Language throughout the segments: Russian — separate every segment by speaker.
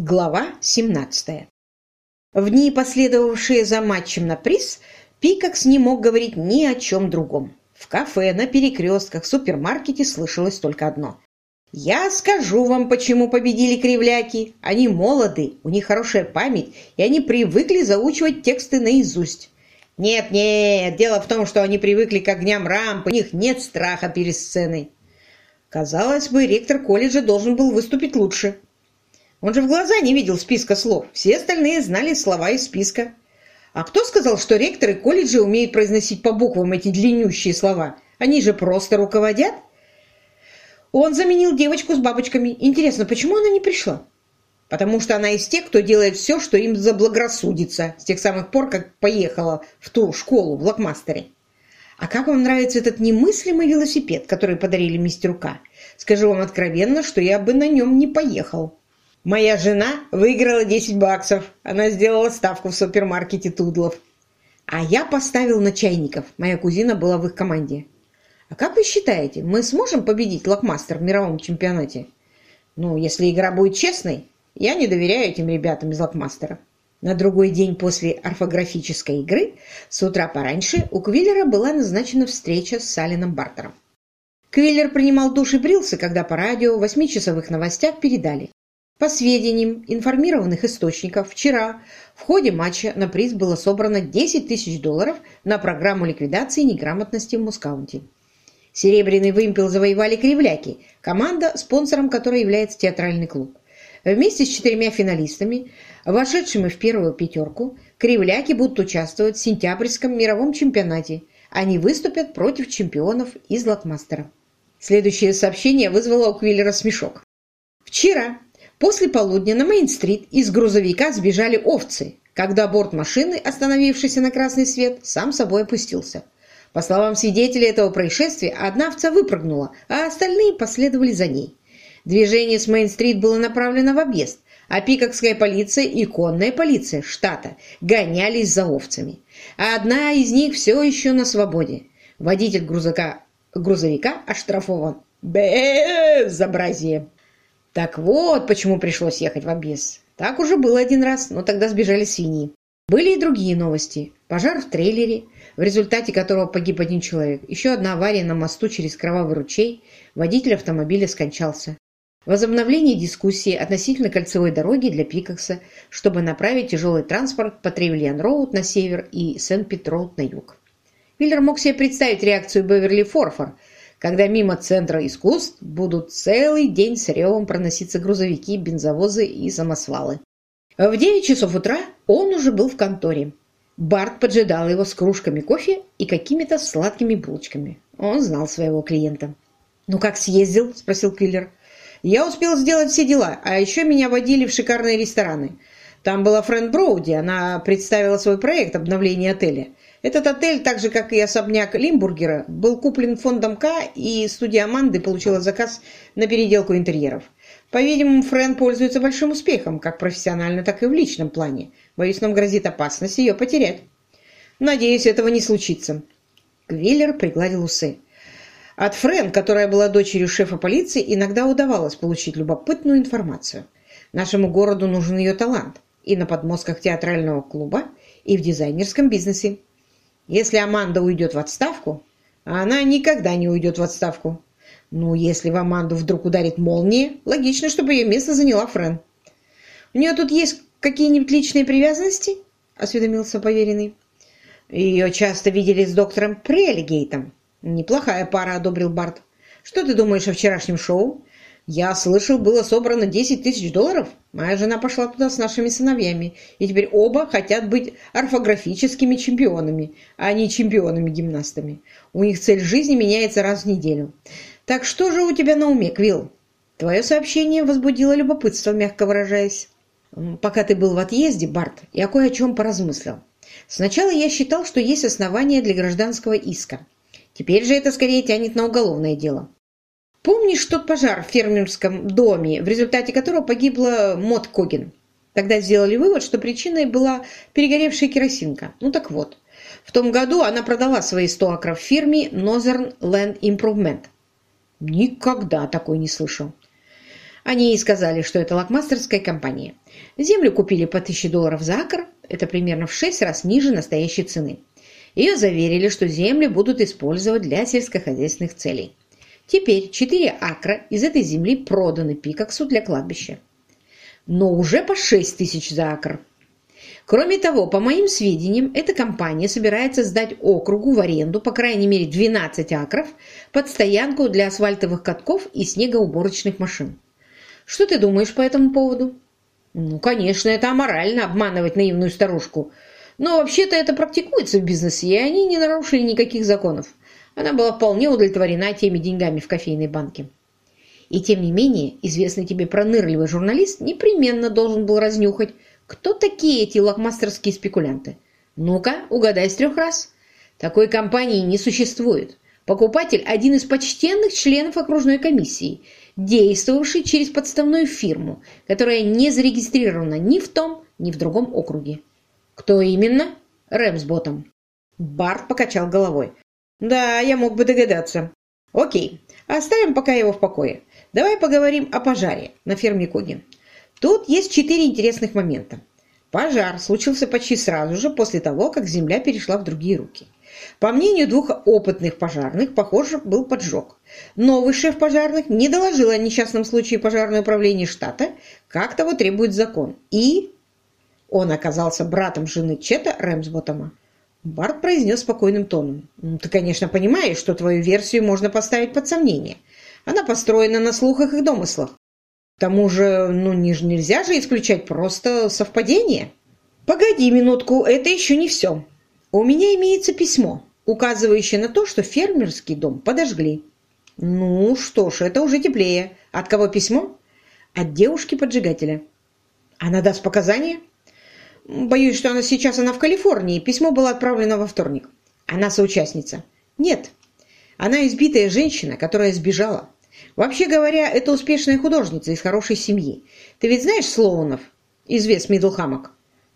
Speaker 1: Глава 17. В дни, последовавшие за матчем на приз, Пикакс не мог говорить ни о чем другом. В кафе, на перекрестках, супермаркете слышалось только одно. «Я скажу вам, почему победили кривляки. Они молоды, у них хорошая память, и они привыкли заучивать тексты наизусть». «Нет-нет, дело в том, что они привыкли к огням рампы, у них нет страха перед сценой». Казалось бы, ректор колледжа должен был выступить лучше. Он же в глаза не видел списка слов. Все остальные знали слова из списка. А кто сказал, что ректоры колледжа умеют произносить по буквам эти длиннющие слова? Они же просто руководят. Он заменил девочку с бабочками. Интересно, почему она не пришла? Потому что она из тех, кто делает все, что им заблагорассудится, с тех самых пор, как поехала в ту школу в Локмастере. А как вам нравится этот немыслимый велосипед, который подарили мистеру К? Скажу вам откровенно, что я бы на нем не поехал. Моя жена выиграла 10 баксов. Она сделала ставку в супермаркете Тудлов. А я поставил на чайников. Моя кузина была в их команде. А как вы считаете, мы сможем победить Локмастер в мировом чемпионате? Ну, если игра будет честной, я не доверяю этим ребятам из Локмастера. На другой день после орфографической игры, с утра пораньше, у Квиллера была назначена встреча с Салином Бартером. Квиллер принимал душ и брился, когда по радио в восьмичасовых новостях передали. По сведениям информированных источников, вчера в ходе матча на приз было собрано 10 тысяч долларов на программу ликвидации неграмотности в Мускаунте. Серебряный вымпел завоевали кривляки, команда, спонсором которой является театральный клуб. Вместе с четырьмя финалистами, вошедшими в первую пятерку, кривляки будут участвовать в сентябрьском мировом чемпионате. Они выступят против чемпионов из Локмастера. Следующее сообщение вызвало у Квиллера смешок. Вчера После полудня на Мейн-стрит из грузовика сбежали овцы, когда борт машины, остановившийся на красный свет, сам собой опустился. По словам свидетелей этого происшествия, одна овца выпрыгнула, а остальные последовали за ней. Движение с Мейн-стрит было направлено в объезд, а пикокская полиция и конная полиция штата гонялись за овцами. А одна из них все еще на свободе. Водитель грузовика, грузовика оштрафован. Безобразие! Так вот, почему пришлось ехать в объезд. Так уже было один раз, но тогда сбежали свиньи. Были и другие новости. Пожар в трейлере, в результате которого погиб один человек. Еще одна авария на мосту через Кровавый ручей. Водитель автомобиля скончался. Возобновление дискуссии относительно кольцевой дороги для Пикакса, чтобы направить тяжелый транспорт по Тревельян-Роуд на север и Сент-Пит-Роуд на юг. Миллер мог себе представить реакцию Беверли Форфор, когда мимо Центра искусств будут целый день с ревом проноситься грузовики, бензовозы и самосвалы. В 9 часов утра он уже был в конторе. Барт поджидал его с кружками кофе и какими-то сладкими булочками. Он знал своего клиента. «Ну как съездил?» – спросил Квиллер. «Я успел сделать все дела, а еще меня водили в шикарные рестораны. Там была Фрэнд Броуди, она представила свой проект обновления отеля. Этот отель, так же как и особняк Лимбургера, был куплен фондом К, и студия Аманды получила заказ на переделку интерьеров. По-видимому, Френ пользуется большим успехом, как профессионально, так и в личном плане. Боюсь, нам грозит опасность ее потерять. Надеюсь, этого не случится. Квиллер пригладил усы. От Френ, которая была дочерью шефа полиции, иногда удавалось получить любопытную информацию. Нашему городу нужен ее талант и на подмостках театрального клуба, и в дизайнерском бизнесе. Если Аманда уйдет в отставку, она никогда не уйдет в отставку. Ну, если в Аманду вдруг ударит молния, логично, чтобы ее место заняла Френ. У нее тут есть какие-нибудь личные привязанности? Осведомился поверенный. Ее часто видели с доктором Прелигейтом. Неплохая пара, одобрил Барт. Что ты думаешь о вчерашнем шоу? Я слышал, было собрано 10 тысяч долларов. Моя жена пошла туда с нашими сыновьями, и теперь оба хотят быть орфографическими чемпионами, а не чемпионами-гимнастами. У них цель жизни меняется раз в неделю. Так что же у тебя на уме, Квилл? Твое сообщение возбудило любопытство, мягко выражаясь. Пока ты был в отъезде, Барт, я кое о чем поразмыслил. Сначала я считал, что есть основания для гражданского иска. Теперь же это скорее тянет на уголовное дело. Помнишь тот пожар в фермерском доме, в результате которого погибла Мот Когин? Тогда сделали вывод, что причиной была перегоревшая керосинка. Ну так вот, в том году она продала свои 100 акров фирме Northern Land Improvement. Никогда такой не слышал. Они и сказали, что это лакмастерская компания. Землю купили по 1000 долларов за акр, это примерно в 6 раз ниже настоящей цены. Ее заверили, что земли будут использовать для сельскохозяйственных целей. Теперь 4 акра из этой земли проданы Пикаксу для кладбища. Но уже по 6 тысяч за акр. Кроме того, по моим сведениям, эта компания собирается сдать округу в аренду по крайней мере 12 акров под стоянку для асфальтовых катков и снегоуборочных машин. Что ты думаешь по этому поводу? Ну, конечно, это аморально обманывать наивную старушку. Но вообще-то это практикуется в бизнесе, и они не нарушили никаких законов. Она была вполне удовлетворена теми деньгами в кофейной банке. И тем не менее, известный тебе пронырливый журналист непременно должен был разнюхать, кто такие эти лакмастерские спекулянты? Ну-ка, угадай с трех раз. Такой компании не существует. Покупатель – один из почтенных членов окружной комиссии, действовавший через подставную фирму, которая не зарегистрирована ни в том, ни в другом округе. Кто именно? Рэмсботом. Барт покачал головой. Да, я мог бы догадаться. Окей, оставим пока его в покое. Давай поговорим о пожаре на ферме Коги. Тут есть четыре интересных момента. Пожар случился почти сразу же после того, как земля перешла в другие руки. По мнению двух опытных пожарных, похоже, был поджог. Новый шеф пожарных не доложил о несчастном случае пожарное управление штата, как того требует закон. И он оказался братом жены Чета Рэмсботома. Барт произнес спокойным тоном. «Ну, «Ты, конечно, понимаешь, что твою версию можно поставить под сомнение. Она построена на слухах и домыслах. К тому же, ну не, нельзя же исключать просто совпадение. Погоди минутку, это еще не все. У меня имеется письмо, указывающее на то, что фермерский дом подожгли. Ну что ж, это уже теплее. От кого письмо? От девушки-поджигателя. Она даст показания? Боюсь, что она сейчас она в Калифорнии. Письмо было отправлено во вторник. Она соучастница. Нет. Она избитая женщина, которая сбежала. Вообще говоря, это успешная художница из хорошей семьи. Ты ведь знаешь Слоунов из Вес Мидлхаммок?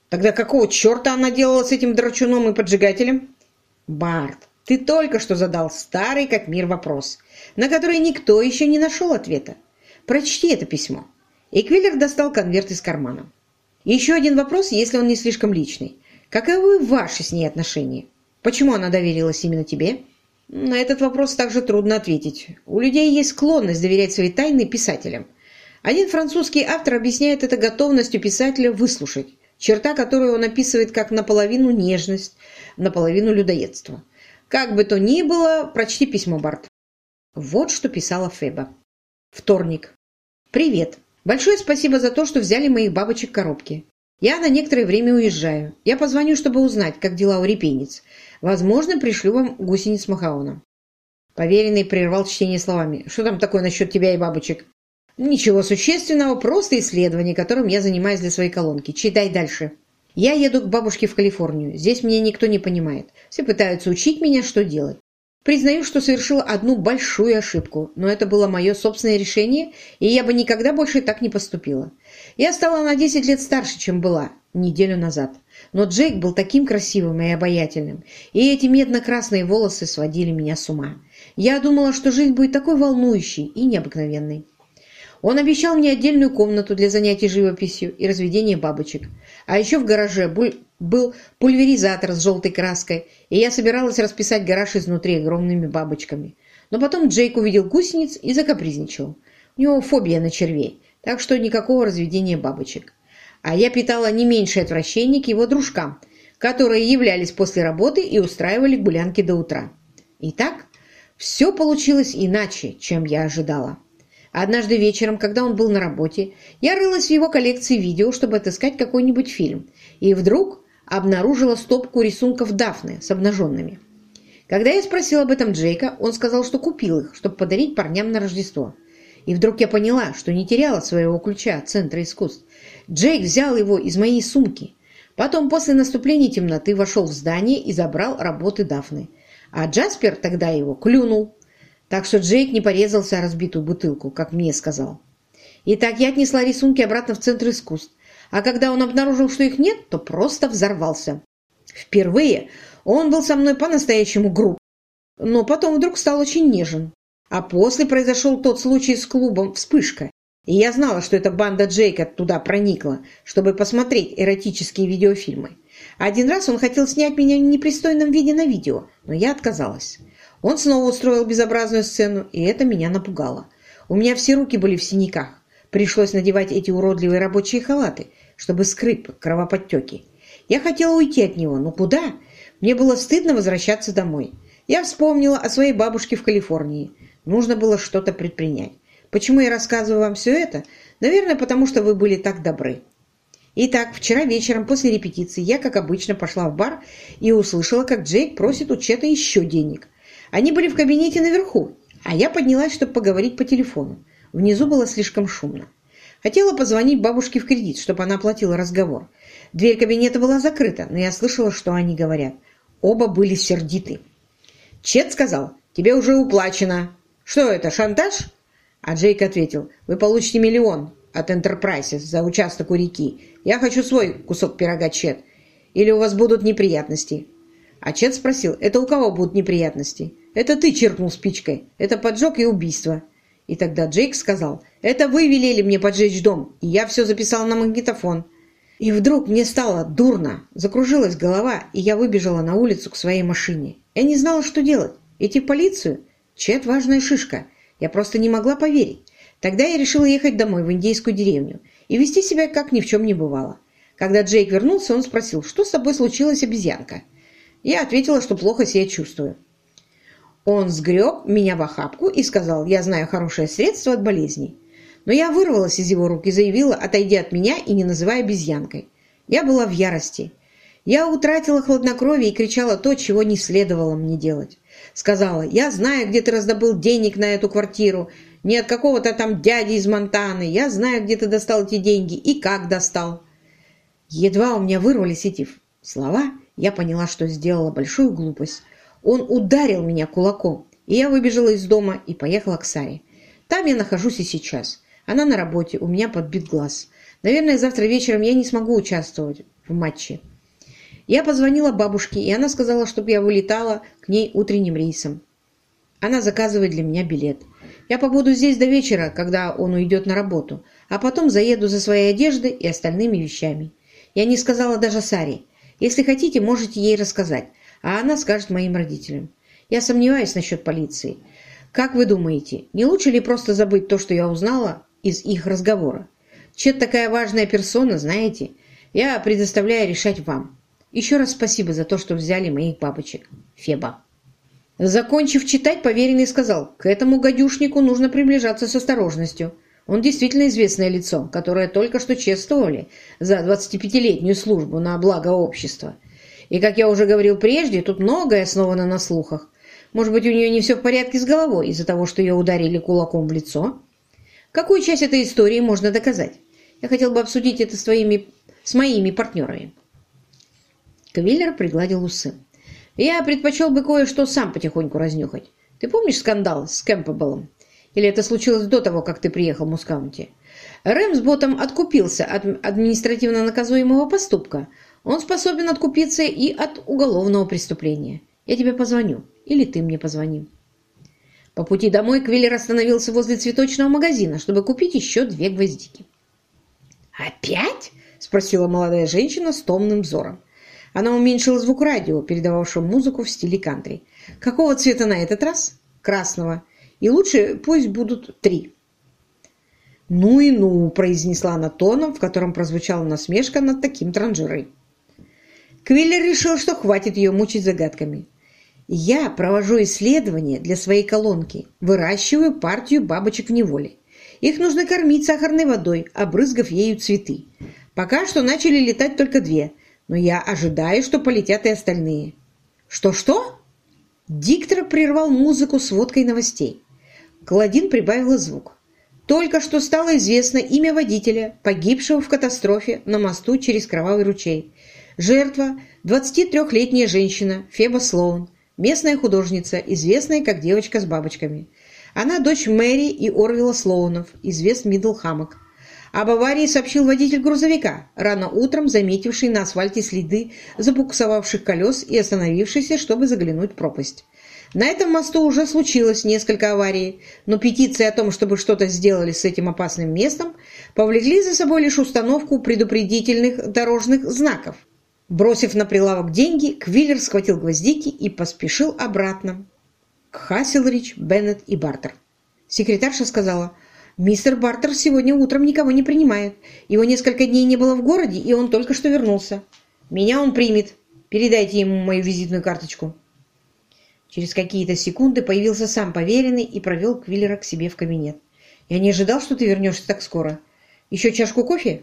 Speaker 1: Тогда какого черта она делала с этим драчуном и поджигателем? Барт, ты только что задал старый как мир вопрос, на который никто еще не нашел ответа. Прочти это письмо. И Квиллер достал конверт из кармана. Еще один вопрос, если он не слишком личный. Каковы ваши с ней отношения? Почему она доверилась именно тебе? На этот вопрос также трудно ответить. У людей есть склонность доверять свои тайны писателям. Один французский автор объясняет это готовностью писателя выслушать, черта, которую он описывает как наполовину нежность, наполовину людоедство. Как бы то ни было, прочти письмо, Барт. Вот что писала Феба. Вторник. Привет. Большое спасибо за то, что взяли моих бабочек в коробке. Я на некоторое время уезжаю. Я позвоню, чтобы узнать, как дела у репенец. Возможно, пришлю вам гусениц Махаона». Поверенный прервал чтение словами. «Что там такое насчет тебя и бабочек?» «Ничего существенного, просто исследование, которым я занимаюсь для своей колонки. Читай дальше». «Я еду к бабушке в Калифорнию. Здесь меня никто не понимает. Все пытаются учить меня, что делать. Признаю, что совершила одну большую ошибку, но это было мое собственное решение, и я бы никогда больше так не поступила. Я стала на 10 лет старше, чем была неделю назад. Но Джейк был таким красивым и обаятельным, и эти медно-красные волосы сводили меня с ума. Я думала, что жизнь будет такой волнующей и необыкновенной. Он обещал мне отдельную комнату для занятий живописью и разведения бабочек. А еще в гараже был пульверизатор с желтой краской, и я собиралась расписать гараж изнутри огромными бабочками. Но потом Джейк увидел гусениц и закапризничал. У него фобия на червей, так что никакого разведения бабочек а я питала не меньшее отвращение к его дружкам, которые являлись после работы и устраивали гулянки до утра. Итак, все получилось иначе, чем я ожидала. Однажды вечером, когда он был на работе, я рылась в его коллекции видео, чтобы отыскать какой-нибудь фильм, и вдруг обнаружила стопку рисунков Дафны с обнаженными. Когда я спросила об этом Джейка, он сказал, что купил их, чтобы подарить парням на Рождество. И вдруг я поняла, что не теряла своего ключа от Центра искусств. Джейк взял его из моей сумки. Потом, после наступления темноты, вошел в здание и забрал работы Дафны. А Джаспер тогда его клюнул. Так что Джейк не порезался о разбитую бутылку, как мне сказал. Итак, я отнесла рисунки обратно в Центр искусств. А когда он обнаружил, что их нет, то просто взорвался. Впервые он был со мной по-настоящему груб. Но потом вдруг стал очень нежен. А после произошел тот случай с клубом «Вспышка», И я знала, что эта банда Джейка туда проникла, чтобы посмотреть эротические видеофильмы. Один раз он хотел снять меня в непристойном виде на видео, но я отказалась. Он снова устроил безобразную сцену, и это меня напугало. У меня все руки были в синяках. Пришлось надевать эти уродливые рабочие халаты, чтобы скрыть кровоподтеки. Я хотела уйти от него, но куда? Мне было стыдно возвращаться домой. Я вспомнила о своей бабушке в Калифорнии. Нужно было что-то предпринять. Почему я рассказываю вам все это? Наверное, потому что вы были так добры. Итак, вчера вечером после репетиции я, как обычно, пошла в бар и услышала, как Джейк просит у Чета еще денег. Они были в кабинете наверху, а я поднялась, чтобы поговорить по телефону. Внизу было слишком шумно. Хотела позвонить бабушке в кредит, чтобы она оплатила разговор. Дверь кабинета была закрыта, но я слышала, что они говорят. Оба были сердиты. Чет сказал, тебе уже уплачено. Что это, шантаж? А Джейк ответил, вы получите миллион от Enterprises за участок у реки. Я хочу свой кусок пирога, Чет. Или у вас будут неприятности. А Чет спросил, это у кого будут неприятности? Это ты чиркнул спичкой. Это поджог и убийство. И тогда Джейк сказал, это вы велели мне поджечь дом, и я все записал на магнитофон. И вдруг мне стало дурно, закружилась голова, и я выбежала на улицу к своей машине. Я не знала, что делать. Идти в полицию? Чет важная шишка. Я просто не могла поверить. Тогда я решила ехать домой, в индейскую деревню, и вести себя, как ни в чем не бывало. Когда Джейк вернулся, он спросил, что с тобой случилось, обезьянка? Я ответила, что плохо себя чувствую. Он сгреб меня в охапку и сказал, я знаю хорошее средство от болезней. Но я вырвалась из его рук и заявила, отойди от меня и не называй обезьянкой. Я была в ярости. Я утратила хладнокровие и кричала то, чего не следовало мне делать. Сказала, я знаю, где ты раздобыл денег на эту квартиру. Не от какого-то там дяди из Монтаны. Я знаю, где ты достал эти деньги и как достал. Едва у меня вырвались эти слова, я поняла, что сделала большую глупость. Он ударил меня кулаком, и я выбежала из дома и поехала к Саре. Там я нахожусь и сейчас. Она на работе, у меня подбит глаз. Наверное, завтра вечером я не смогу участвовать в матче. Я позвонила бабушке, и она сказала, чтобы я вылетала к ней утренним рейсом. Она заказывает для меня билет. Я побуду здесь до вечера, когда он уйдет на работу, а потом заеду за своей одеждой и остальными вещами. Я не сказала даже Саре. Если хотите, можете ей рассказать, а она скажет моим родителям. Я сомневаюсь насчет полиции. Как вы думаете, не лучше ли просто забыть то, что я узнала из их разговора? Чет такая важная персона, знаете. Я предоставляю решать вам. Еще раз спасибо за то, что взяли моих бабочек. Феба. Закончив читать, поверенный сказал, к этому гадюшнику нужно приближаться с осторожностью. Он действительно известное лицо, которое только что чествовали за 25-летнюю службу на благо общества. И, как я уже говорил прежде, тут многое основано на слухах. Может быть, у нее не все в порядке с головой из-за того, что ее ударили кулаком в лицо? Какую часть этой истории можно доказать? Я хотел бы обсудить это с, твоими, с моими партнерами. Квиллер пригладил усы. «Я предпочел бы кое-что сам потихоньку разнюхать. Ты помнишь скандал с Кэмпбеллом? Или это случилось до того, как ты приехал в Мускаунти? Рэмсботом откупился от административно наказуемого поступка. Он способен откупиться и от уголовного преступления. Я тебе позвоню. Или ты мне позвони». По пути домой Квиллер остановился возле цветочного магазина, чтобы купить еще две гвоздики. «Опять?» – спросила молодая женщина с томным взором. Она уменьшила звук радио, передававшего музыку в стиле кантри. «Какого цвета на этот раз?» «Красного. И лучше пусть будут три». «Ну и ну!» – произнесла она тоном, в котором прозвучала насмешка над таким транжирой. Квиллер решил, что хватит ее мучить загадками. «Я провожу исследования для своей колонки, выращиваю партию бабочек в неволе. Их нужно кормить сахарной водой, обрызгав ею цветы. Пока что начали летать только две – но я ожидаю, что полетят и остальные. Что-что? Диктор прервал музыку с водкой новостей. Клодин прибавила звук. Только что стало известно имя водителя, погибшего в катастрофе на мосту через Кровавый ручей. Жертва – 23-летняя женщина Феба Слоун, местная художница, известная как девочка с бабочками. Она дочь Мэри и Орвила Слоунов, извест Мидл Хаммок. Об аварии сообщил водитель грузовика, рано утром заметивший на асфальте следы забуксовавших колес и остановившийся, чтобы заглянуть в пропасть. На этом мосту уже случилось несколько аварий, но петиции о том, чтобы что-то сделали с этим опасным местом, повлекли за собой лишь установку предупредительных дорожных знаков. Бросив на прилавок деньги, Квиллер схватил гвоздики и поспешил обратно к Хасселрич, Беннет и Бартер. Секретарша сказала, «Мистер Бартер сегодня утром никого не принимает. Его несколько дней не было в городе, и он только что вернулся. Меня он примет. Передайте ему мою визитную карточку». Через какие-то секунды появился сам поверенный и провел Квиллера к себе в кабинет. «Я не ожидал, что ты вернешься так скоро. Еще чашку кофе?»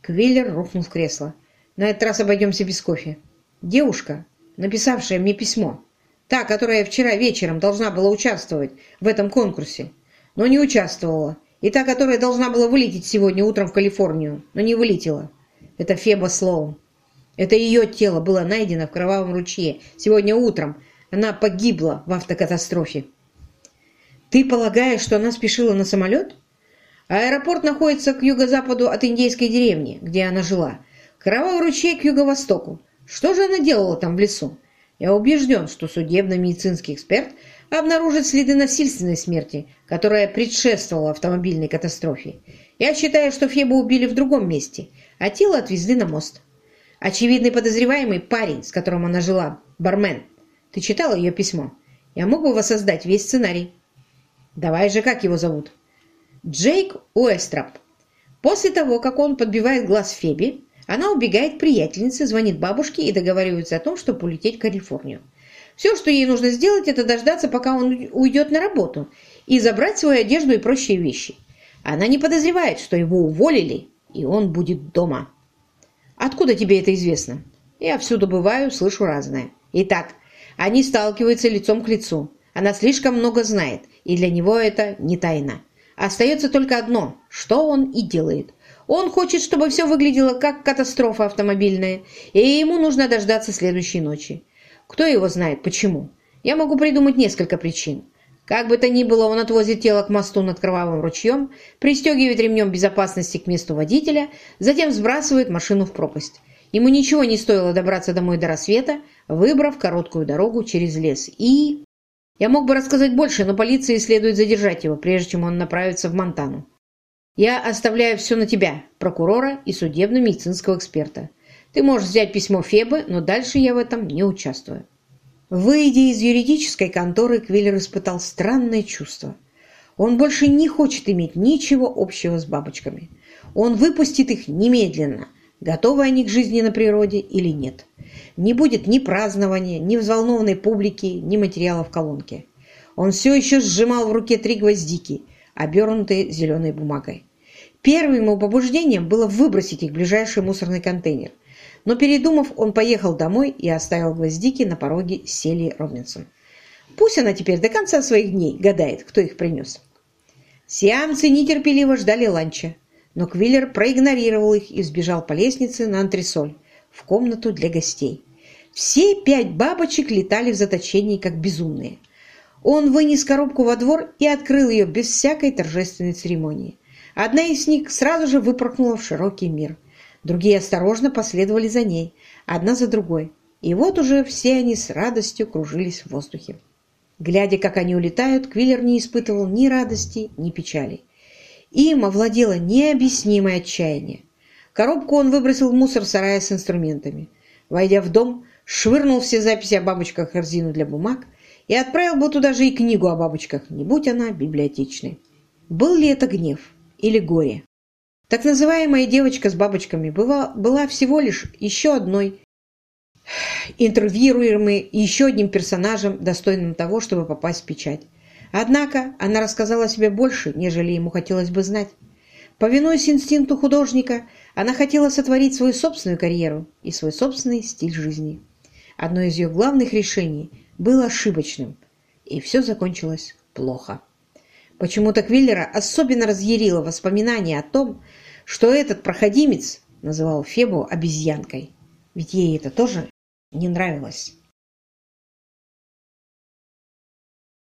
Speaker 1: Квиллер рухнул в кресло. «На этот раз обойдемся без кофе. Девушка, написавшая мне письмо, та, которая вчера вечером должна была участвовать в этом конкурсе, но не участвовала, и та, которая должна была вылететь сегодня утром в Калифорнию, но не вылетела. Это Феба Слоун. Это ее тело было найдено в кровавом ручье сегодня утром, она погибла в автокатастрофе. Ты полагаешь, что она спешила на самолет? Аэропорт находится к юго-западу от индейской деревни, где она жила. Кровавый ручей к юго-востоку. Что же она делала там в лесу? Я убежден, что судебно-медицинский эксперт обнаружит следы насильственной смерти, которая предшествовала автомобильной катастрофе. Я считаю, что Фебу убили в другом месте, а тело отвезли на мост. Очевидный подозреваемый парень, с которым она жила, бармен, ты читала ее письмо? Я мог бы воссоздать весь сценарий. Давай же, как его зовут? Джейк Уэстрап. После того, как он подбивает глаз Феби, она убегает к приятельнице, звонит бабушке и договаривается о том, чтобы полететь в Калифорнию. Все, что ей нужно сделать, это дождаться, пока он уйдет на работу, и забрать свою одежду и прочие вещи. Она не подозревает, что его уволили, и он будет дома. Откуда тебе это известно? Я всюду бываю, слышу разное. Итак, они сталкиваются лицом к лицу. Она слишком много знает, и для него это не тайна. Остается только одно, что он и делает. Он хочет, чтобы все выглядело как катастрофа автомобильная, и ему нужно дождаться следующей ночи. Кто его знает, почему? Я могу придумать несколько причин. Как бы то ни было, он отвозит тело к мосту над Кровавым ручьем, пристегивает ремнем безопасности к месту водителя, затем сбрасывает машину в пропасть. Ему ничего не стоило добраться домой до рассвета, выбрав короткую дорогу через лес. И... Я мог бы рассказать больше, но полиции следует задержать его, прежде чем он направится в Монтану. Я оставляю все на тебя, прокурора и судебно-медицинского эксперта. Ты можешь взять письмо Фебы, но дальше я в этом не участвую. Выйдя из юридической конторы, Квиллер испытал странное чувство. Он больше не хочет иметь ничего общего с бабочками. Он выпустит их немедленно – готовы они к жизни на природе или нет. Не будет ни празднования, ни взволнованной публики, ни материала в колонке. Он все еще сжимал в руке три гвоздики, обернутые зеленой бумагой. Первым его побуждением было выбросить их в ближайший мусорный контейнер. Но передумав, он поехал домой и оставил гвоздики на пороге Сели Робинсон. Пусть она теперь до конца своих дней гадает, кто их принес. Сиамцы нетерпеливо ждали ланча но Квиллер проигнорировал их и сбежал по лестнице на антресоль, в комнату для гостей. Все пять бабочек летали в заточении, как безумные. Он вынес коробку во двор и открыл ее без всякой торжественной церемонии. Одна из них сразу же выпорхнула в широкий мир. Другие осторожно последовали за ней, одна за другой. И вот уже все они с радостью кружились в воздухе. Глядя, как они улетают, Квиллер не испытывал ни радости, ни печали. Им овладело необъяснимое отчаяние. Коробку он выбросил в мусор сарая с инструментами. Войдя в дом, швырнул все записи о бабочках корзину для бумаг и отправил бы туда же и книгу о бабочках, не будь она библиотечной. Был ли это гнев или горе? Так называемая девочка с бабочками была, была всего лишь еще одной интервьюируемой еще одним персонажем, достойным того, чтобы попасть в печать. Однако она рассказала себе больше, нежели ему хотелось бы знать. Повинуясь инстинкту художника, она хотела сотворить свою собственную карьеру и свой собственный стиль жизни. Одно из ее главных решений было ошибочным, и все закончилось плохо. Почему-то Квиллера особенно разъярило воспоминание о том, что этот проходимец называл Фебу обезьянкой, ведь ей это тоже не нравилось.